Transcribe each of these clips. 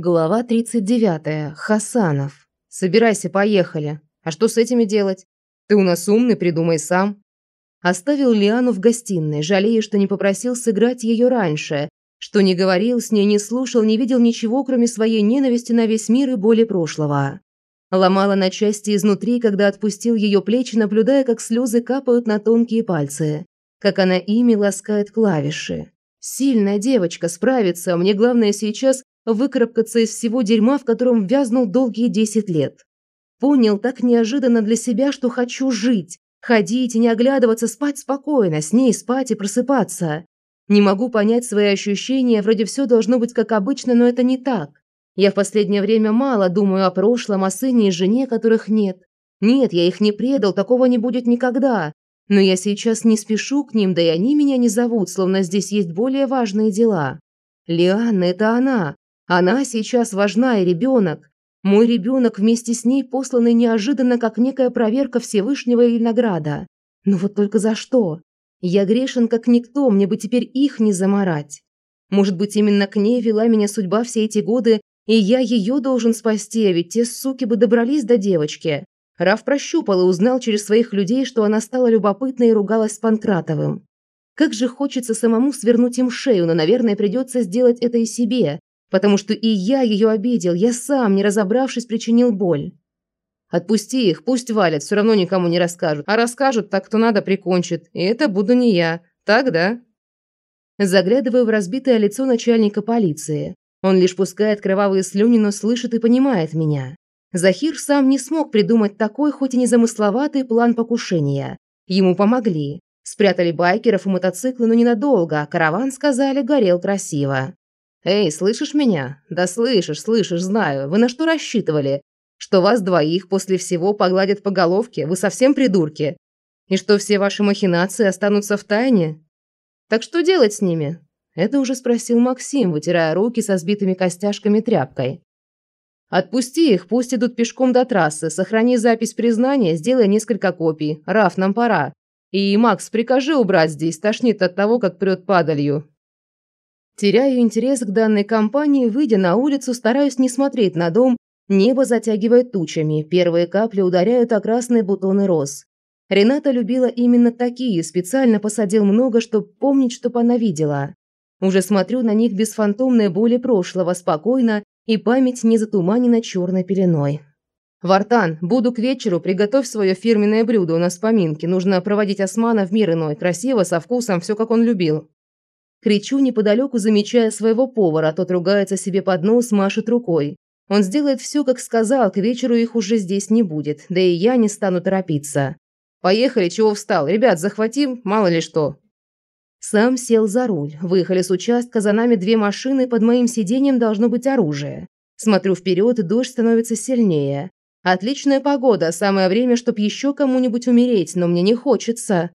Глава 39. Хасанов. Собирайся, поехали. А что с этими делать? Ты у нас умный, придумай сам. Оставил Лиану в гостиной, жалея, что не попросил сыграть ее раньше, что не говорил с ней, не слушал, не видел ничего, кроме своей ненависти на весь мир и боли прошлого. Ломала на части изнутри, когда отпустил ее плечи, наблюдая, как слезы капают на тонкие пальцы, как она ими ласкает клавиши. Сильная девочка, справится, мне главное сейчас выкарабкаться из всего дерьма, в котором вязнул долгие десять лет. Понял так неожиданно для себя, что хочу жить, ходить и не оглядываться, спать спокойно, с ней спать и просыпаться. Не могу понять свои ощущения, вроде все должно быть как обычно, но это не так. Я в последнее время мало думаю о прошлом, о сыне и жене, которых нет. Нет, я их не предал, такого не будет никогда. Но я сейчас не спешу к ним, да и они меня не зовут, словно здесь есть более важные дела. Лианна – это она, она сейчас важна и ребенок. Мой ребенок вместе с ней посланный неожиданно, как некая проверка Всевышнего или награда. Но вот только за что? Я грешен как никто, мне бы теперь их не заморать. Может быть, именно к ней вела меня судьба все эти годы, и я ее должен спасти, а ведь те суки бы добрались до девочки. Раф прощупал и узнал через своих людей, что она стала любопытной и ругалась с Панкратовым. Как же хочется самому свернуть им шею, но, наверное, придется сделать это и себе, Потому что и я ее обидел, я сам, не разобравшись, причинил боль. Отпусти их, пусть валят, все равно никому не расскажут. А расскажут, так кто надо прикончит. И это буду не я. Так, да? Заглядываю в разбитое лицо начальника полиции. Он лишь пускает кровавые слюни, но слышит и понимает меня. Захир сам не смог придумать такой, хоть и незамысловатый план покушения. Ему помогли. Спрятали байкеров и мотоциклы, но ненадолго, а караван, сказали, горел красиво. «Эй, слышишь меня? Да слышишь, слышишь, знаю. Вы на что рассчитывали? Что вас двоих после всего погладят по головке? Вы совсем придурки? И что все ваши махинации останутся в тайне? Так что делать с ними?» Это уже спросил Максим, вытирая руки со сбитыми костяшками тряпкой. «Отпусти их, пусть идут пешком до трассы, сохрани запись признания, сделай несколько копий. Раф, нам пора. И, Макс, прикажи убрать здесь, тошнит от того, как прет падалью». Теряю интерес к данной компании, выйдя на улицу, стараюсь не смотреть на дом, небо затягивает тучами, первые капли ударяют о красные бутоны роз. Рената любила именно такие, специально посадил много, чтобы помнить, чтоб она видела. Уже смотрю на них без фантомной боли прошлого, спокойно, и память не затуманена черной пеленой. «Вартан, буду к вечеру, приготовь свое фирменное блюдо, у нас поминки. Нужно проводить Османа в мир иной, красиво, со вкусом, все как он любил». Кричу неподалеку, замечая своего повара, тот ругается себе под нос, машет рукой. Он сделает все, как сказал, к вечеру их уже здесь не будет, да и я не стану торопиться. Поехали, чего встал? Ребят, захватим, мало ли что. Сам сел за руль. Выехали с участка, за нами две машины, под моим сиденьем должно быть оружие. Смотрю вперед, дождь становится сильнее. Отличная погода, самое время, чтоб еще кому-нибудь умереть, но мне не хочется.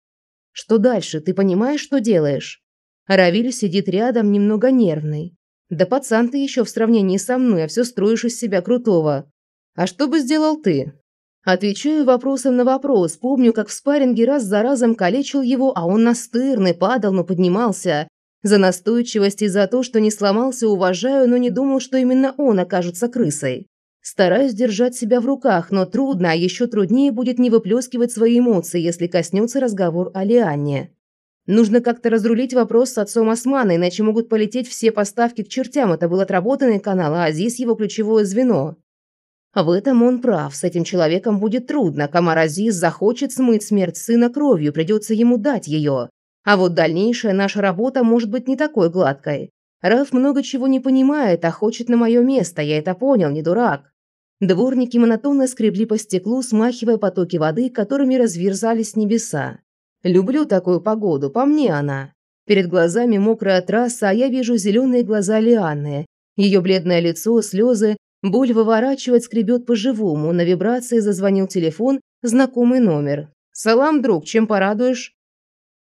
Что дальше? Ты понимаешь, что делаешь? Равиль сидит рядом, немного нервный. Да пацан ты еще в сравнении со мной, а все строишь из себя крутого. А что бы сделал ты? Отвечаю вопросом на вопрос. Помню, как в спарринге раз за разом калечил его, а он настырный, падал, но поднимался. За настойчивость и за то, что не сломался, уважаю, но не думал, что именно он окажется крысой. Стараюсь держать себя в руках, но трудно, а еще труднее будет не выплескивать свои эмоции, если коснется разговор о Лианне. Нужно как-то разрулить вопрос с отцом Османа, иначе могут полететь все поставки к чертям. Это был отработанный канал, а Азиз его ключевое звено. В этом он прав. С этим человеком будет трудно. Камар Азиз захочет смыть смерть сына кровью, придется ему дать ее. А вот дальнейшая наша работа может быть не такой гладкой. Раф много чего не понимает, а хочет на мое место. Я это понял, не дурак. Дворники монотонно скребли по стеклу, смахивая потоки воды, которыми разверзались небеса. Люблю такую погоду, по мне она. Перед глазами мокрая трасса, а я вижу зеленые глаза Лианны. Ее бледное лицо, слезы, боль выворачивать скребет по-живому. На вибрации зазвонил телефон, знакомый номер. «Салам, друг, чем порадуешь?»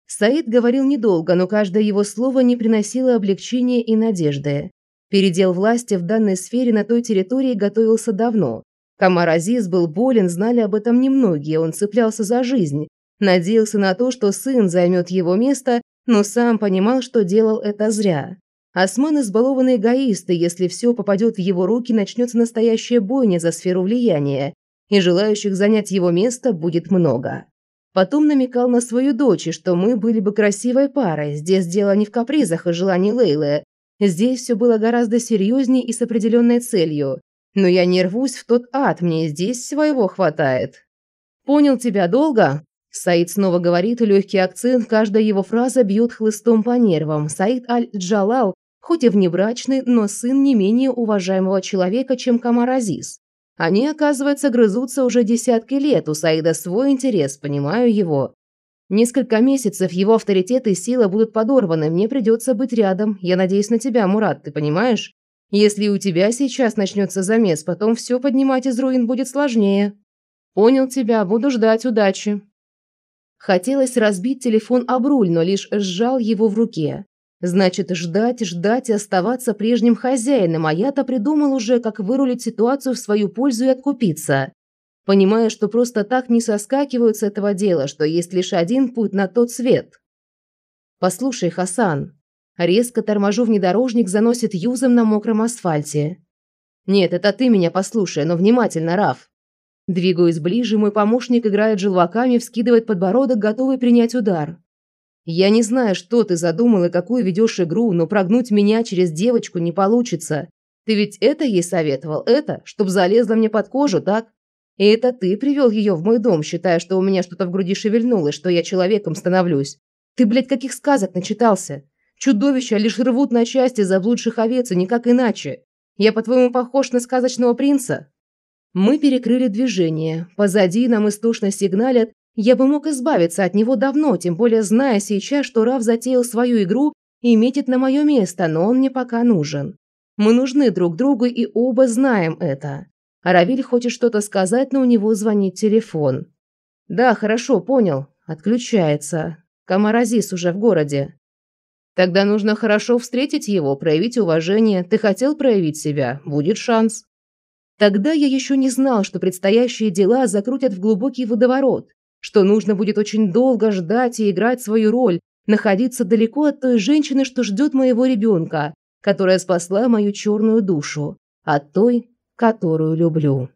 Саид говорил недолго, но каждое его слово не приносило облегчения и надежды. Передел власти в данной сфере на той территории готовился давно. Камар Азиз был болен, знали об этом немногие, он цеплялся за жизнь, Надеялся на то, что сын займет его место, но сам понимал, что делал это зря. Осман избалованный эгоист, и если все попадет в его руки, начнется настоящая бойня за сферу влияния, и желающих занять его место будет много. Потом намекал на свою дочь, что мы были бы красивой парой. Здесь дело не в капризах и желании Лейлы. Здесь все было гораздо серьезнее и с определенной целью. Но я не рвусь в тот ад, мне здесь своего хватает. Понял тебя долго? Саид снова говорит, легкий акцент, каждая его фраза бьет хлыстом по нервам. Саид Аль-Джалал, хоть и внебрачный, но сын не менее уважаемого человека, чем Камар Азиз. Они, оказывается, грызутся уже десятки лет, у Саида свой интерес, понимаю его. Несколько месяцев его авторитет и сила будут подорваны, мне придется быть рядом. Я надеюсь на тебя, Мурат, ты понимаешь? Если у тебя сейчас начнется замес, потом все поднимать из руин будет сложнее. Понял тебя, буду ждать удачи. Хотелось разбить телефон об руль, но лишь сжал его в руке. Значит, ждать, ждать и оставаться прежним хозяином, а я-то придумал уже, как вырулить ситуацию в свою пользу и откупиться. Понимая, что просто так не соскакивают с этого дела, что есть лишь один путь на тот свет. «Послушай, Хасан». Резко торможу внедорожник, заносит юзом на мокром асфальте. «Нет, это ты меня послушай, но внимательно, Раф». Двигаюсь ближе, мой помощник играет желваками, вскидывает подбородок, готовый принять удар. Я не знаю, что ты задумал и какую ведешь игру, но прогнуть меня через девочку не получится. Ты ведь это ей советовал, это, чтоб залезла мне под кожу, так? И это ты привел ее в мой дом, считая, что у меня что-то в груди шевельнулось, что я человеком становлюсь. Ты, блядь, каких сказок начитался? Чудовища лишь рвут на части заблудших овец, и никак иначе. Я, по-твоему, похож на сказочного принца? Мы перекрыли движение. Позади нам истошно сигналят, я бы мог избавиться от него давно, тем более зная сейчас, что Раф затеял свою игру и метит на мое место, но он мне пока нужен. Мы нужны друг другу и оба знаем это. Равиль хочет что-то сказать, но у него звонит телефон. Да, хорошо, понял. Отключается. Камаразис уже в городе. Тогда нужно хорошо встретить его, проявить уважение. Ты хотел проявить себя? Будет шанс. Тогда я еще не знал, что предстоящие дела закрутят в глубокий водоворот что нужно будет очень долго ждать и играть свою роль, находиться далеко от той женщины, что ждет моего ребенка, которая спасла мою черную душу, от той, которую люблю.